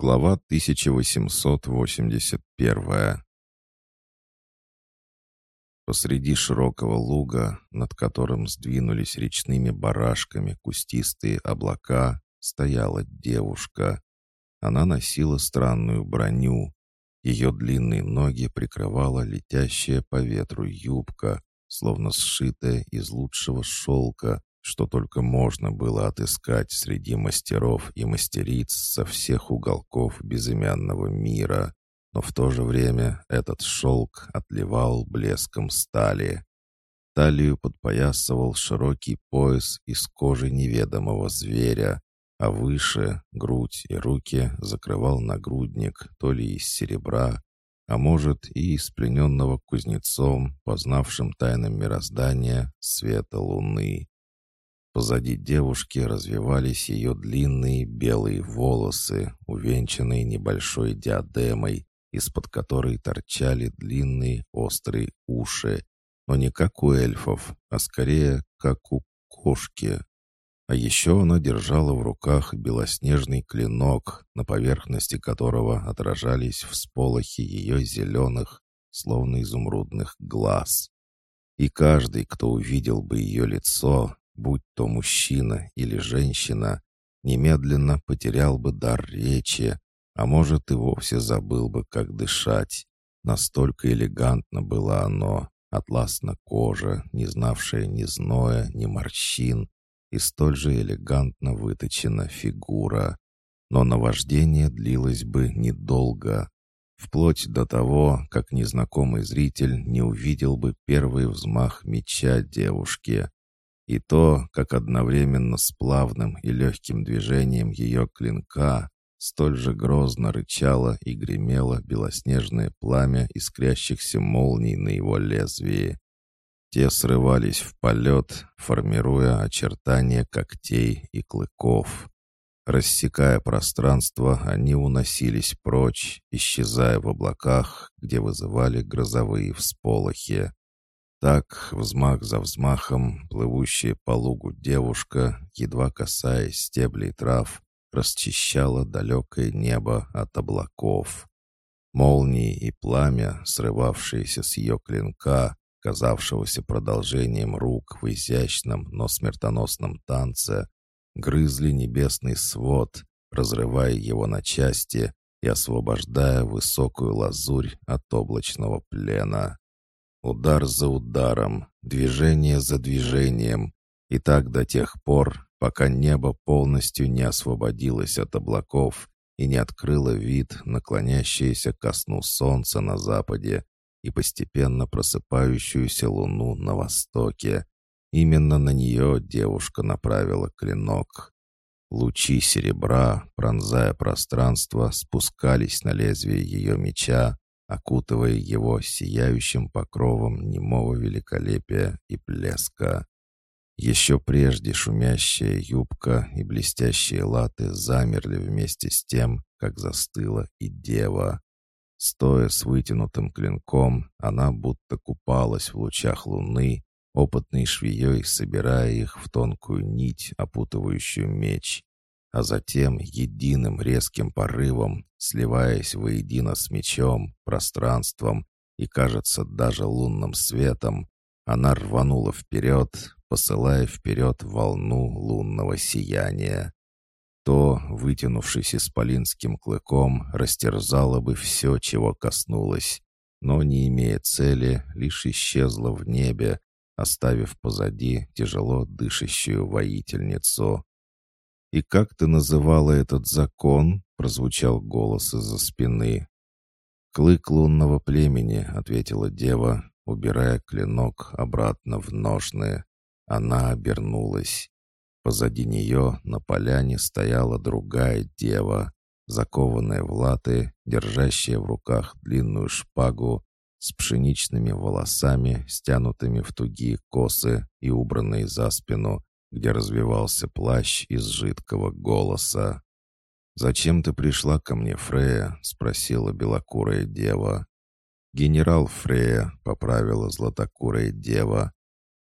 Глава 1881 Посреди широкого луга, над которым сдвинулись речными барашками кустистые облака, стояла девушка. Она носила странную броню. Ее длинные ноги прикрывала летящая по ветру юбка, словно сшитая из лучшего шелка, что только можно было отыскать среди мастеров и мастериц со всех уголков безымянного мира. Но в то же время этот шелк отливал блеском стали. Талию подпоясывал широкий пояс из кожи неведомого зверя, а выше грудь и руки закрывал нагрудник то ли из серебра, а может и из плененного кузнецом, познавшим тайны мироздания, света луны. Позади девушки развивались ее длинные белые волосы, увенчанные небольшой диадемой, из-под которой торчали длинные острые уши, но не как у эльфов, а скорее как у кошки. А еще она держала в руках белоснежный клинок, на поверхности которого отражались всполохи ее зеленых, словно изумрудных глаз. И каждый, кто увидел бы ее лицо, будь то мужчина или женщина, немедленно потерял бы дар речи, а может и вовсе забыл бы, как дышать. Настолько элегантно было оно, атласна кожа, не знавшая ни зноя, ни морщин, и столь же элегантно выточена фигура. Но наваждение длилось бы недолго, вплоть до того, как незнакомый зритель не увидел бы первый взмах меча девушки, и то, как одновременно с плавным и легким движением ее клинка столь же грозно рычало и гремело белоснежное пламя искрящихся молний на его лезвии. Те срывались в полет, формируя очертания когтей и клыков. Рассекая пространство, они уносились прочь, исчезая в облаках, где вызывали грозовые всполохи. Так, взмах за взмахом, плывущая по лугу девушка, едва касаясь стеблей трав, расчищала далекое небо от облаков. Молнии и пламя, срывавшиеся с ее клинка, казавшегося продолжением рук в изящном, но смертоносном танце, грызли небесный свод, разрывая его на части и освобождая высокую лазурь от облачного плена. Удар за ударом, движение за движением, и так до тех пор, пока небо полностью не освободилось от облаков и не открыло вид, наклонящееся ко сну солнца на западе и постепенно просыпающуюся луну на востоке. Именно на нее девушка направила клинок. Лучи серебра, пронзая пространство, спускались на лезвие ее меча, окутывая его сияющим покровом немого великолепия и блеска. Еще прежде шумящая юбка и блестящие латы замерли вместе с тем, как застыла и дева. Стоя с вытянутым клинком, она будто купалась в лучах луны, опытной швеей собирая их в тонкую нить, опутывающую меч а затем единым резким порывом, сливаясь воедино с мечом, пространством и, кажется, даже лунным светом, она рванула вперед, посылая вперед волну лунного сияния. То, вытянувшись исполинским клыком, растерзало бы все, чего коснулось, но, не имея цели, лишь исчезла в небе, оставив позади тяжело дышащую воительницу. «И как ты называла этот закон?» — прозвучал голос из-за спины. «Клык лунного племени», — ответила дева, убирая клинок обратно в ножны. Она обернулась. Позади нее на поляне стояла другая дева, закованная в латы, держащая в руках длинную шпагу с пшеничными волосами, стянутыми в тугие косы и убранные за спину, где развивался плащ из жидкого голоса. «Зачем ты пришла ко мне, Фрея?» — спросила белокурая дева. «Генерал Фрея», — поправила златокурая дева.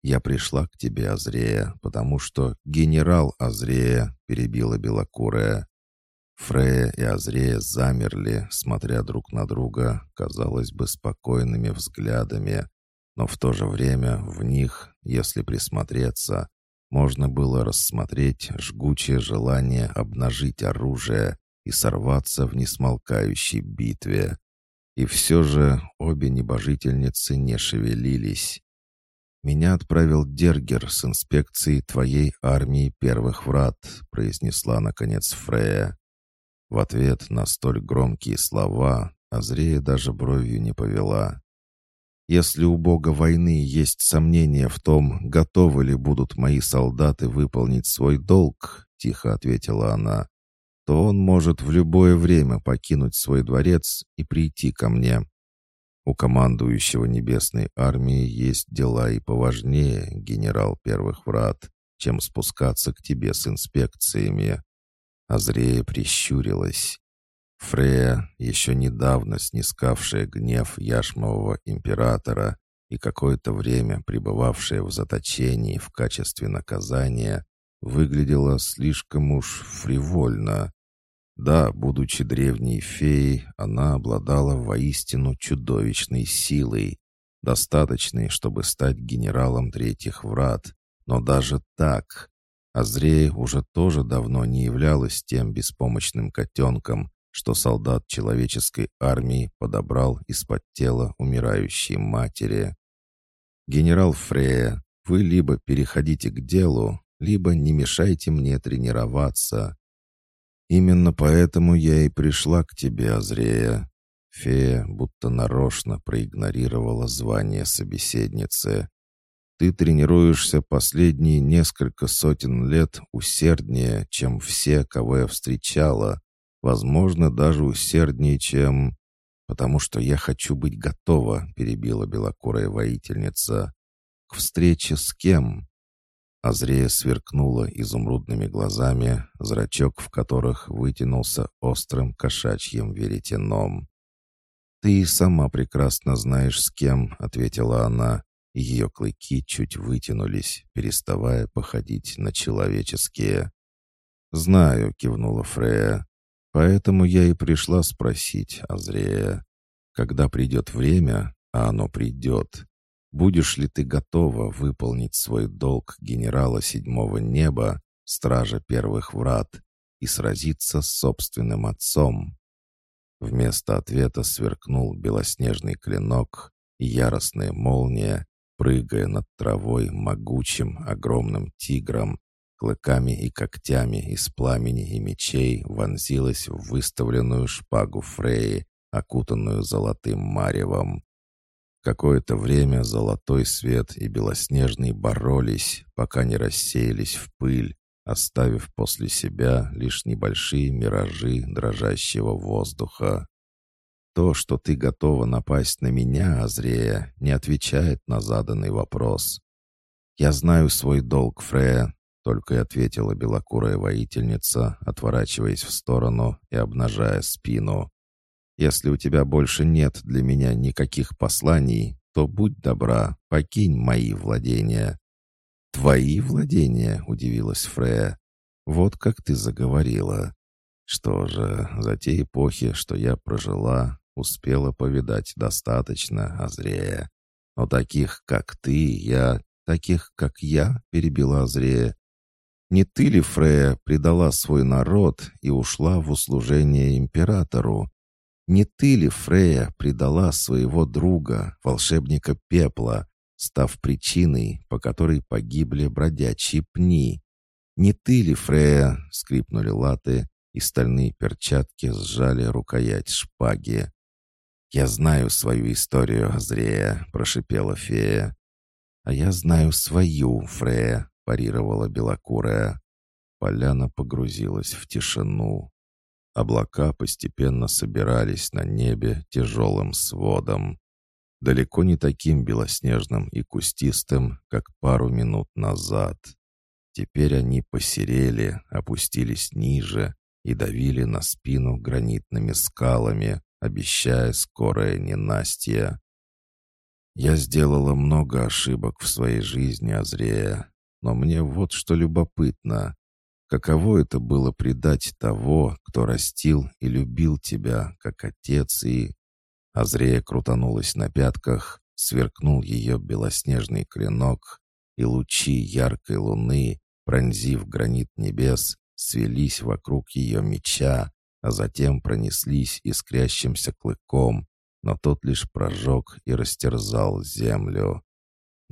«Я пришла к тебе, Азрея, потому что генерал Азрея», — перебила белокурая. Фрея и Азрея замерли, смотря друг на друга, казалось бы, спокойными взглядами, но в то же время в них, если присмотреться, можно было рассмотреть жгучее желание обнажить оружие и сорваться в несмолкающей битве. И все же обе небожительницы не шевелились. «Меня отправил Дергер с инспекцией твоей армии первых врат», произнесла, наконец, Фрея. В ответ на столь громкие слова Азрея даже бровью не повела. «Если у бога войны есть сомнения в том, готовы ли будут мои солдаты выполнить свой долг», — тихо ответила она, «то он может в любое время покинуть свой дворец и прийти ко мне. У командующего небесной армии есть дела и поважнее, генерал первых врат, чем спускаться к тебе с инспекциями. Азрея прищурилась. Фрея, еще недавно снискавшая гнев яшмового императора и какое-то время пребывавшая в заточении в качестве наказания, выглядела слишком уж фривольно. Да, будучи древней феей, она обладала воистину чудовищной силой, достаточной, чтобы стать генералом третьих врат, но даже так Азрея уже тоже давно не являлась тем беспомощным котенком, что солдат человеческой армии подобрал из-под тела умирающей матери. «Генерал Фрея, вы либо переходите к делу, либо не мешайте мне тренироваться. Именно поэтому я и пришла к тебе, Азрея». Фея будто нарочно проигнорировала звание собеседницы. Ты тренируешься последние несколько сотен лет усерднее, чем все, кого я встречала. Возможно, даже усерднее, чем... «Потому что я хочу быть готова», — перебила белокурая воительница. «К встрече с кем?» Азрея сверкнула изумрудными глазами, зрачок в которых вытянулся острым кошачьим веретеном. «Ты сама прекрасно знаешь, с кем», — ответила она, ее клыки чуть вытянулись, переставая походить на человеческие. «Знаю», — кивнула Фрея. «Поэтому я и пришла спросить, Азрея, когда придет время, а оно придет, будешь ли ты готова выполнить свой долг генерала седьмого неба, стража первых врат, и сразиться с собственным отцом?» Вместо ответа сверкнул белоснежный клинок, и яростная молния, прыгая над травой могучим огромным тигром, клыками и когтями из пламени и мечей вонзилась в выставленную шпагу Фреи, окутанную золотым маревом. Какое-то время золотой свет и белоснежный боролись, пока не рассеялись в пыль, оставив после себя лишь небольшие миражи дрожащего воздуха. То, что ты готова напасть на меня, Азрея, не отвечает на заданный вопрос. Я знаю свой долг, Фрея, только и ответила белокурая воительница, отворачиваясь в сторону и обнажая спину. «Если у тебя больше нет для меня никаких посланий, то будь добра, покинь мои владения». «Твои владения?» — удивилась Фрея. «Вот как ты заговорила. Что же, за те эпохи, что я прожила, Успела повидать достаточно, Азрея. Но таких, как ты, я... Таких, как я, перебила Азрея. Не ты ли, Фрея, предала свой народ и ушла в услужение императору? Не ты ли, Фрея, предала своего друга, волшебника пепла, став причиной, по которой погибли бродячие пни? Не ты ли, Фрея, скрипнули латы, и стальные перчатки сжали рукоять шпаги. «Я знаю свою историю, Азрея», — прошипела фея. «А я знаю свою, Фрея», — парировала белокурая. Поляна погрузилась в тишину. Облака постепенно собирались на небе тяжелым сводом. Далеко не таким белоснежным и кустистым, как пару минут назад. Теперь они посерели, опустились ниже и давили на спину гранитными скалами, обещая скорое ненастье. Я сделала много ошибок в своей жизни, Азрея, но мне вот что любопытно. Каково это было предать того, кто растил и любил тебя, как отец и... Азрея крутанулась на пятках, сверкнул ее белоснежный клинок, и лучи яркой луны, пронзив гранит небес, свелись вокруг ее меча, а затем пронеслись искрящимся клыком, но тот лишь прожег и растерзал землю.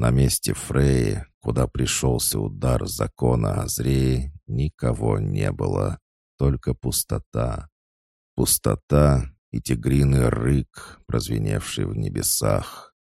На месте Фреи, куда пришелся удар закона Азреи, никого не было, только пустота. Пустота и тигриный рык, прозвеневший в небесах.